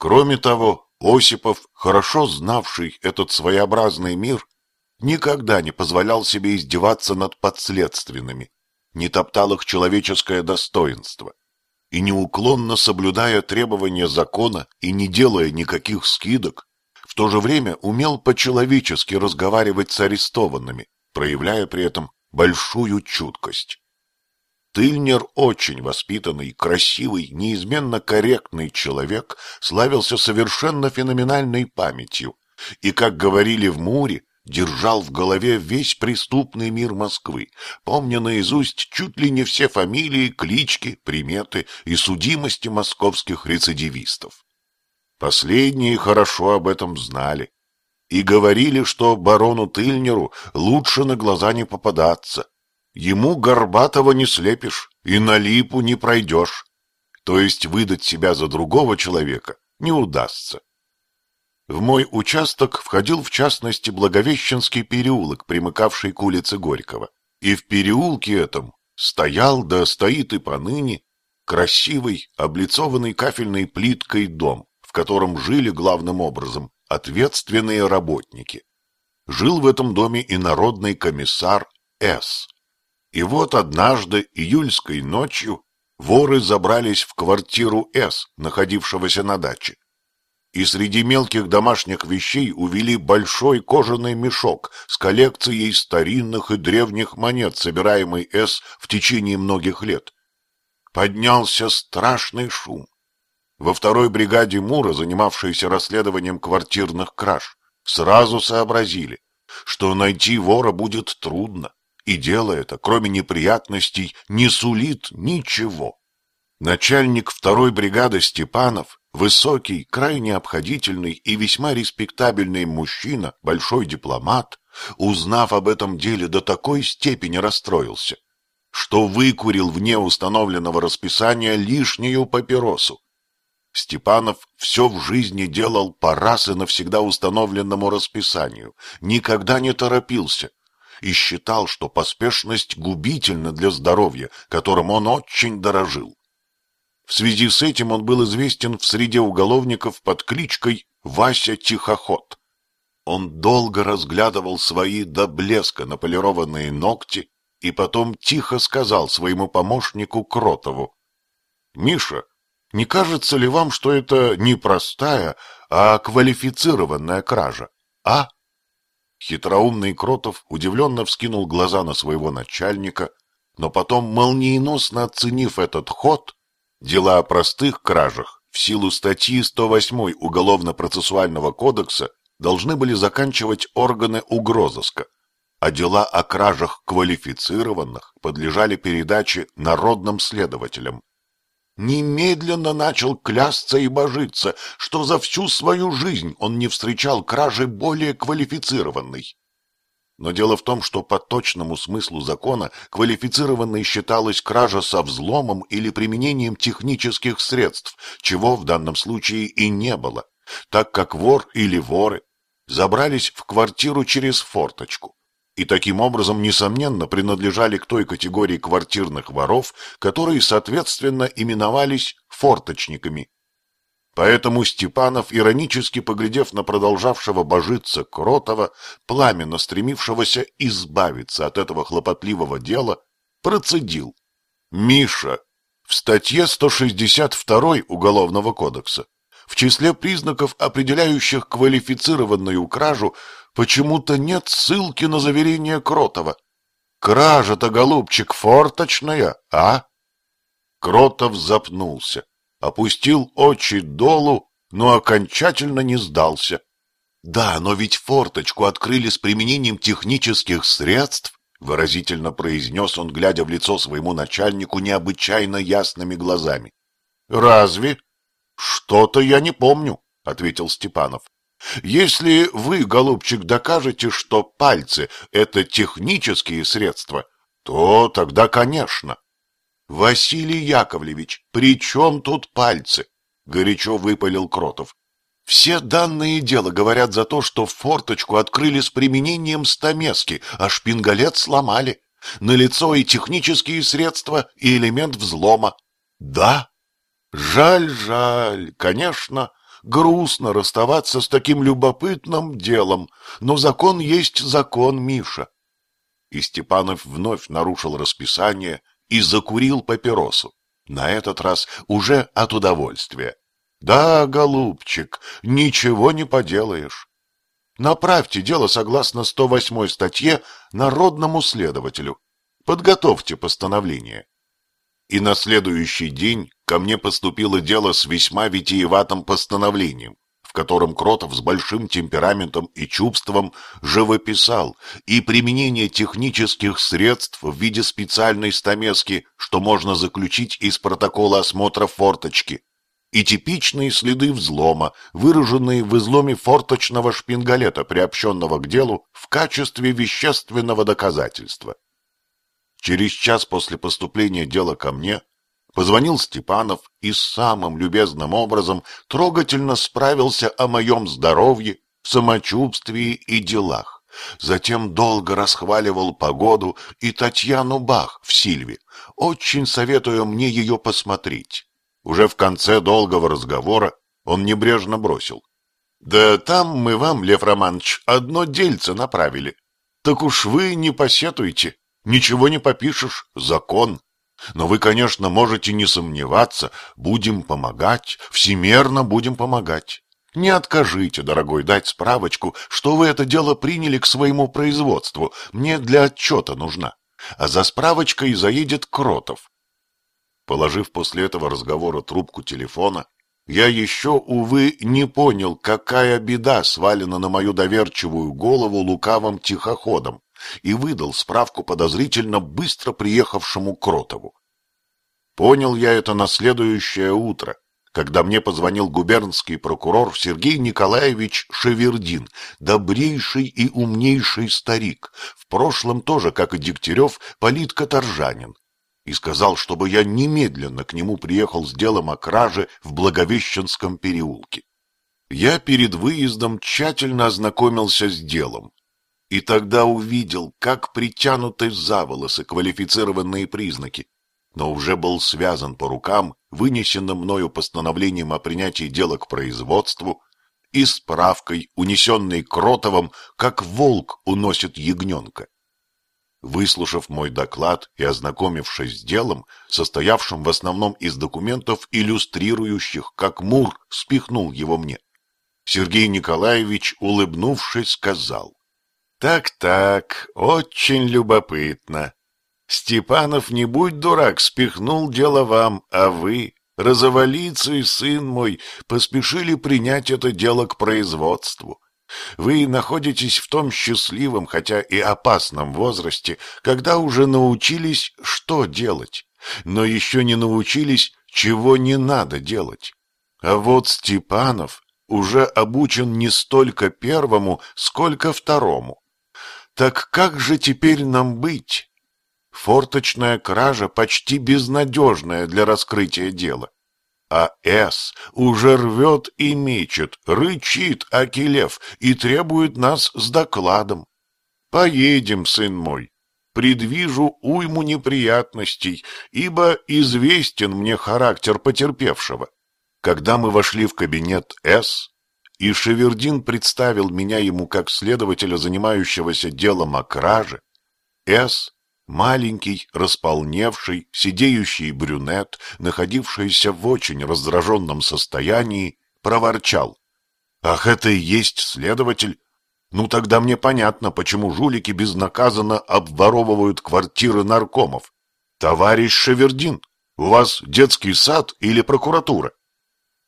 Кроме того, Осипов, хорошо знавший этот своеобразный мир, никогда не позволял себе издеваться над подследственными, не топтал их человеческое достоинство и, неуклонно соблюдая требования закона и не делая никаких скидок, в то же время умел по-человечески разговаривать с арестованными, проявляя при этом большую чуткость. Тыльнер очень воспитанный, красивый, неизменно корректный человек славился совершенно феноменальной памятью и, как говорили в Муре, держал в голове весь преступный мир Москвы, помня наизусть чуть ли не все фамилии, клички, приметы и судимости московских рецидивистов. Последние хорошо об этом знали и говорили, что барону Тыльнеру лучше на глаза не попадаться. Ему Горбатого не слепишь и на липу не пройдешь, то есть выдать себя за другого человека не удастся. В мой участок входил в частности Благовещенский переулок, примыкавший к улице Горького. И в переулке этом стоял, да стоит и поныне, красивый, облицованный кафельной плиткой дом, в котором жили главным образом ответственные работники. Жил в этом доме и народный комиссар С. И вот однажды, июльской ночью, воры забрались в квартиру С, находившегося на даче и среди мелких домашних вещей увели большой кожаный мешок с коллекцией старинных и древних монет, собираемой С в течение многих лет. Поднялся страшный шум. Во второй бригаде Мура, занимавшейся расследованием квартирных краж, сразу сообразили, что найти вора будет трудно, и дело это, кроме неприятностей, не сулит ничего. Начальник второй бригады Степанов Высокий, крайне обходительный и весьма респектабельный мужчина, большой дипломат, узнав об этом деле, до такой степени расстроился, что выкурил вне установленного расписания лишнюю папиросу. Степанов все в жизни делал по раз и навсегда установленному расписанию, никогда не торопился и считал, что поспешность губительна для здоровья, которым он очень дорожил. В связи с этим он был известен в среде уголовников под кличкой Вася Тихоход. Он долго разглядывал свои до блеска наполированные ногти и потом тихо сказал своему помощнику Кротову. — Миша, не кажется ли вам, что это не простая, а квалифицированная кража, а? Хитроумный Кротов удивленно вскинул глаза на своего начальника, но потом, молниеносно оценив этот ход, Дела о простых кражах в силу статьи 108 Уголовно-процессуального кодекса должны были заканчивать органы угрозыска, а дела о кражах квалифицированных подлежали передаче народным следователям. Немедленно начал клясться и божиться, что за всю свою жизнь он не встречал кражи более квалифицированной. Но дело в том, что по точному смыслу закона квалифицированной считалась кража со взломом или применением технических средств, чего в данном случае и не было, так как вор или воры забрались в квартиру через форточку и таким образом, несомненно, принадлежали к той категории квартирных воров, которые, соответственно, именовались форточниками Поэтому Степанов, иронически поглядев на продолжавшего божиться Кротова, пламенно стремившегося избавиться от этого хлопотливого дела, процедил. «Миша, в статье 162 Уголовного кодекса в числе признаков, определяющих квалифицированную кражу, почему-то нет ссылки на заверение Кротова. Кража-то, голубчик, форточная, а?» Кротов запнулся опустил очи долу, но окончательно не сдался. «Да, но ведь форточку открыли с применением технических средств», выразительно произнес он, глядя в лицо своему начальнику необычайно ясными глазами. «Разве? Что-то я не помню», — ответил Степанов. «Если вы, голубчик, докажете, что пальцы — это технические средства, то тогда, конечно. Василий Яковлевич, при чем тут пальцы? Горячо выпалил Кротов. Все данные дела говорят за то, что форточку открыли с применением стамески, а шпингалет сломали. Налицо и технические средства, и элемент взлома. Да? Жаль, жаль, конечно. грустно расставаться с таким любопытным делом, но закон есть закон, Миша. И Степанов вновь нарушил расписание и закурил папиросу. На этот раз уже от удовольствия. Да, голубчик, ничего не поделаешь. Направьте дело согласно 108 статье народному следователю. Подготовьте постановление. И на следующий день ко мне поступило дело с весьма витиеватым постановлением, в котором Кротов с большим темпераментом и чувством живописал и применение технических средств в виде специальной стамески, что можно заключить из протокола осмотра форточки, и типичные следы взлома, выраженные в изломе форточного шпингалета, приобщенного к делу в качестве вещественного доказательства. Через час после поступления дела ко мне позвонил Степанов и самым любезным образом трогательно справился о моем здоровье, самочувствии и делах. Затем долго расхваливал погоду и Татьяну Бах в Сильве. Очень советую мне ее посмотреть. Уже в конце долгого разговора он небрежно бросил. «Да там мы вам, Лев Романович, одно дельце направили. Так уж вы не посетуйте, Ничего не попишешь, закон. Но вы, конечно, можете не сомневаться, будем помогать, всемерно будем помогать. Не откажите, дорогой, дать справочку, что вы это дело приняли к своему производству, мне для отчета нужна. А за справочкой заедет Кротов. Положив после этого разговора трубку телефона, я еще, увы, не понял, какая беда свалена на мою доверчивую голову лукавым тихоходом и выдал справку подозрительно быстро приехавшему Кротову. Понял я это на следующее утро, когда мне позвонил губернский прокурор Сергей Николаевич Шевердин, добрейший и умнейший старик, в прошлом тоже, как и Дегтярев, политкоторжанин, и сказал, чтобы я немедленно к нему приехал с делом о краже в Благовещенском переулке. Я перед выездом тщательно ознакомился с делом, и тогда увидел, как притянуты за волосы квалифицированные признаки, но уже был связан по рукам, вынесенным мною постановлением о принятии дела к производству, и справкой, унесенной Кротовым, как волк уносит ягненка. Выслушав мой доклад и ознакомившись с делом, состоявшим в основном из документов, иллюстрирующих, как Мур спихнул его мне, Сергей Николаевич, улыбнувшись, сказал, так-так, очень любопытно. Степанов, не будь дурак, спихнул дело вам, а вы, розоволицый сын мой, поспешили принять это дело к производству. Вы находитесь в том счастливом, хотя и опасном возрасте, когда уже научились, что делать, но еще не научились, чего не надо делать. А вот Степанов уже обучен не столько первому, сколько второму. Так как же теперь нам быть? Форточная кража почти безнадежная для раскрытия дела. А С уже рвет и мечет, рычит Акилев и требует нас с докладом. Поедем, сын мой. Предвижу уйму неприятностей, ибо известен мне характер потерпевшего. Когда мы вошли в кабинет С, и Шевердин представил меня ему как следователя, занимающегося делом о краже, С. Маленький, располневший, сидеющий брюнет, находившийся в очень раздраженном состоянии, проворчал. «Ах, это и есть следователь? Ну тогда мне понятно, почему жулики безнаказанно обворовывают квартиры наркомов. Товарищ Шевердин, у вас детский сад или прокуратура?»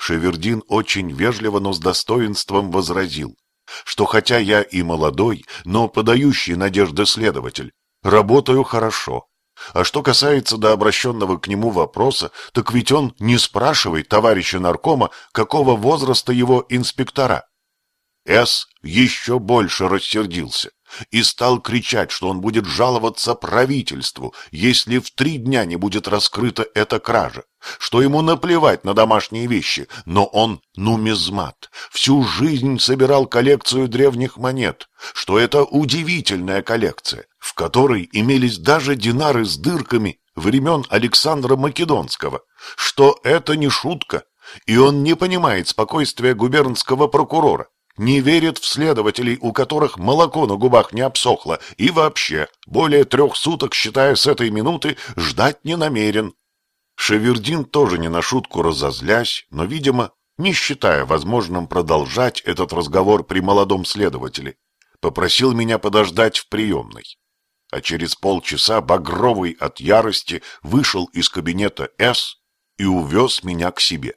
Шевердин очень вежливо, но с достоинством возразил, что хотя я и молодой, но подающий надежды следователь, работаю хорошо. А что касается до обращенного к нему вопроса, так ведь он не спрашивает товарища наркома, какого возраста его инспектора. С. еще больше рассердился и стал кричать, что он будет жаловаться правительству, если в три дня не будет раскрыта эта кража, что ему наплевать на домашние вещи, но он нумизмат, всю жизнь собирал коллекцию древних монет, что это удивительная коллекция, в которой имелись даже динары с дырками времен Александра Македонского, что это не шутка, И он не понимает спокойствия губернского прокурора, не верит в следователей, у которых молоко на губах не обсохло, и вообще, более трех суток, считая с этой минуты, ждать не намерен. Шевердин тоже не на шутку разозлясь, но, видимо, не считая возможным продолжать этот разговор при молодом следователе, попросил меня подождать в приемной. А через полчаса Багровый от ярости вышел из кабинета «С» и увез меня к себе.